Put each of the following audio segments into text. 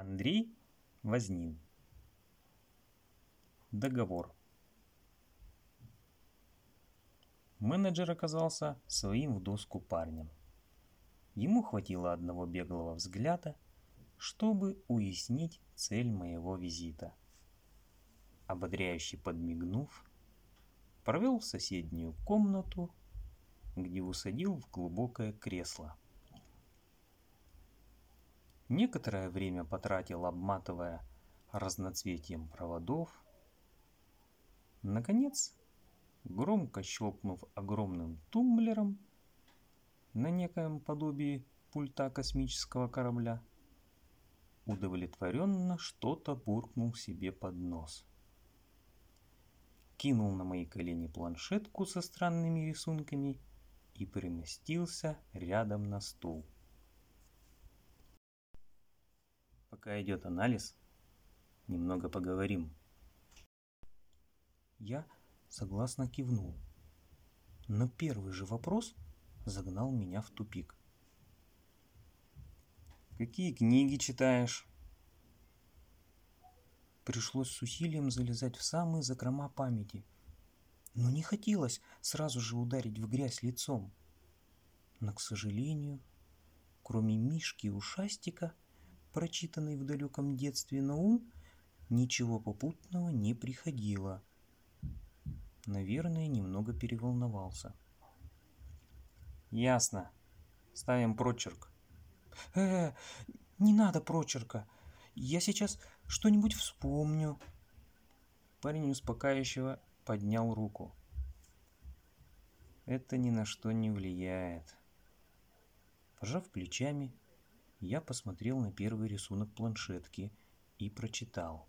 Андрей Вознин. Договор. Менеджер оказался своим в доску парнем. Ему хватило одного беглого взгляда, чтобы уяснить цель моего визита. Ободряюще подмигнув, провел в соседнюю комнату, где усадил в глубокое кресло. Некоторое время потратил, обматывая разноцветием проводов. Наконец, громко щелкнув огромным тумблером на некоем подобии пульта космического корабля, удовлетворенно что-то буркнул себе под нос. Кинул на мои колени планшетку со странными рисунками и переместился рядом на стул. Пока идет анализ, немного поговорим. Я согласно кивнул. Но первый же вопрос загнал меня в тупик. Какие книги читаешь? Пришлось с усилием залезать в самые закрома памяти. Но не хотелось сразу же ударить в грязь лицом. Но, к сожалению, кроме Мишки и Ушастика, прочитанный в далеком детстве на ум, ничего попутного не приходило. Наверное, немного переволновался. Ясно. Ставим прочерк. Э, -э не надо прочерка. Я сейчас что-нибудь вспомню. Парень успокаивающего поднял руку. Это ни на что не влияет. Пожав плечами, я посмотрел на первый рисунок планшетки и прочитал.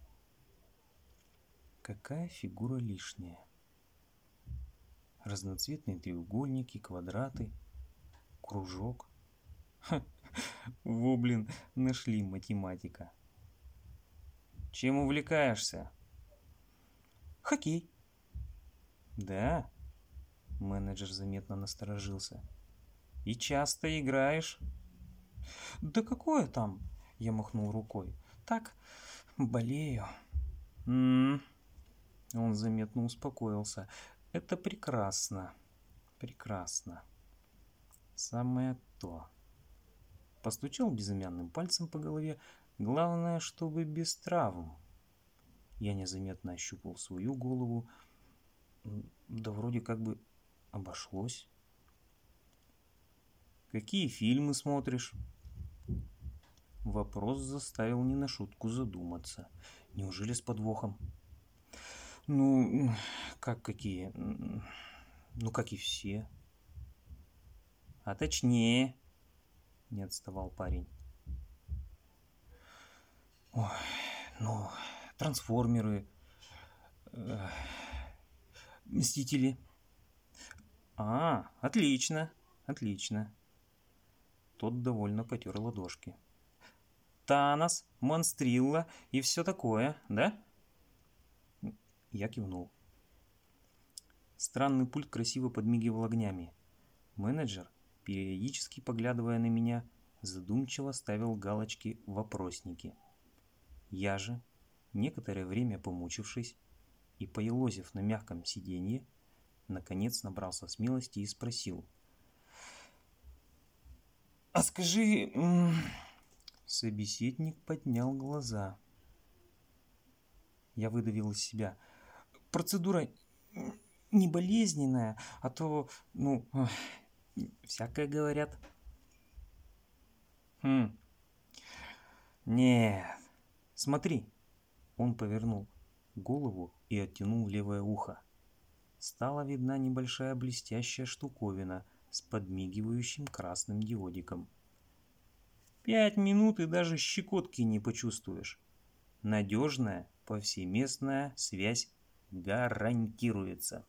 Какая фигура лишняя? Разноцветные треугольники, квадраты, кружок. Ха, во, блин, нашли математика. Чем увлекаешься? Хоккей. Да? Менеджер заметно насторожился. И часто играешь? Да какое там? Я махнул рукой. Так, болею. М -м -м. Он заметно успокоился. Это прекрасно. Прекрасно. Самое то. Постучал безымянным пальцем по голове. Главное, чтобы без травм. Я незаметно ощупал свою голову. Да вроде как бы обошлось. Какие фильмы смотришь? Вопрос заставил не на шутку задуматься. Неужели с подвохом? Ну, как какие? Ну, как и все. А точнее, не отставал парень. Ой, ну, трансформеры, э, мстители. А, отлично, отлично. Тот довольно потер ладошки. Танос, Монстрилла и все такое, да? Я кивнул. Странный пульт красиво подмигивал огнями. Менеджер, периодически поглядывая на меня, задумчиво ставил галочки вопросники. Я же, некоторое время помучившись и поелозив на мягком сиденье, наконец набрался смелости и спросил. «А скажи...» Собеседник поднял глаза. Я выдавил из себя. Процедура не болезненная, а то, ну, всякое говорят. Хм. Нет. Смотри. Он повернул голову и оттянул левое ухо. Стала видна небольшая блестящая штуковина с подмигивающим красным диодиком. Пять минут и даже щекотки не почувствуешь. Надежная повсеместная связь гарантируется.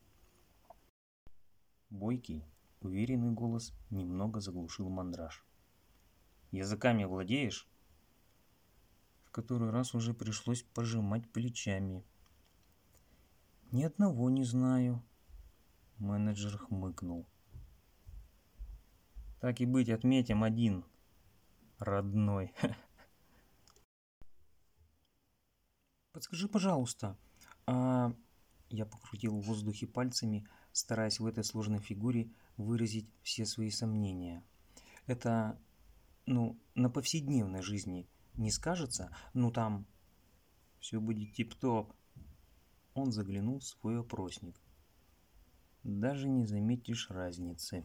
Бойкий, уверенный голос немного заглушил мандраж. Языками владеешь? В который раз уже пришлось пожимать плечами. Ни одного не знаю. Менеджер хмыкнул. Так и быть, отметим один – родной. Подскажи, пожалуйста, а... Я покрутил в воздухе пальцами, стараясь в этой сложной фигуре выразить все свои сомнения. Это, ну, на повседневной жизни не скажется, ну там все будет тип-топ. Он заглянул в свой опросник. Даже не заметишь разницы.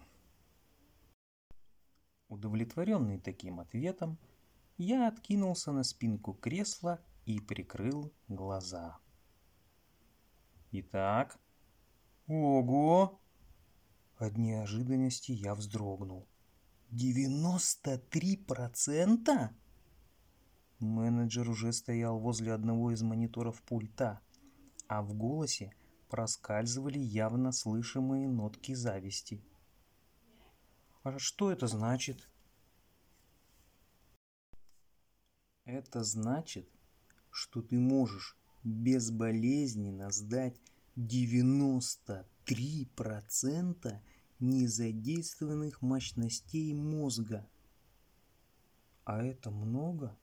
Удовлетворенный таким ответом, я откинулся на спинку кресла и прикрыл глаза. Итак, ого! От неожиданности я вздрогнул. Девяносто три процента? Менеджер уже стоял возле одного из мониторов пульта, а в голосе проскальзывали явно слышимые нотки зависти. А что это значит? Это значит, что ты можешь безболезненно сдать 93% незадействованных мощностей мозга. А это много?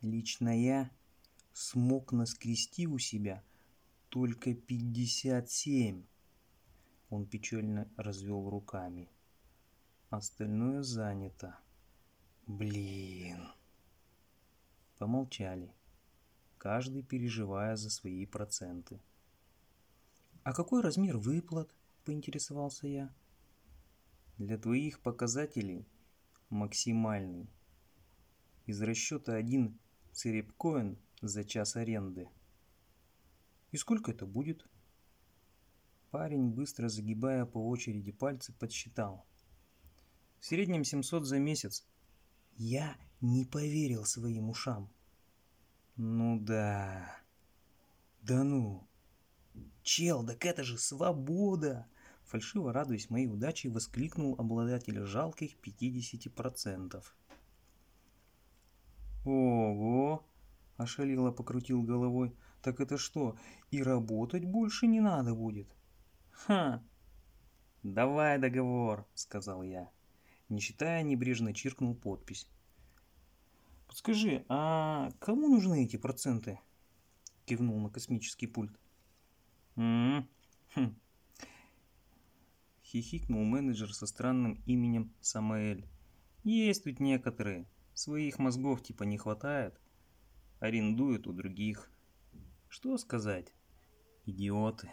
Лично я смог наскрести у себя только 57. Он печально развел руками. Остальное занято. Блин. Помолчали, каждый переживая за свои проценты. «А какой размер выплат?» – поинтересовался я. «Для твоих показателей максимальный. Из расчета один церепкоин за час аренды. И сколько это будет?» Парень, быстро загибая по очереди пальцы, подсчитал. В среднем 700 за месяц. Я не поверил своим ушам. Ну да. Да ну. Чел, так это же свобода! Фальшиво радуясь моей удаче, воскликнул обладатель жалких 50%. Ого! Ошалело покрутил головой. Так это что, и работать больше не надо будет? Ха! Давай договор, сказал я. Не считая, небрежно чиркнул подпись. Подскажи, а кому нужны эти проценты? Кивнул на космический пульт. М хм. Хихикнул менеджер со странным именем Самаэль. Есть тут некоторые. Своих мозгов типа не хватает. Арендуют у других. Что сказать? Идиоты.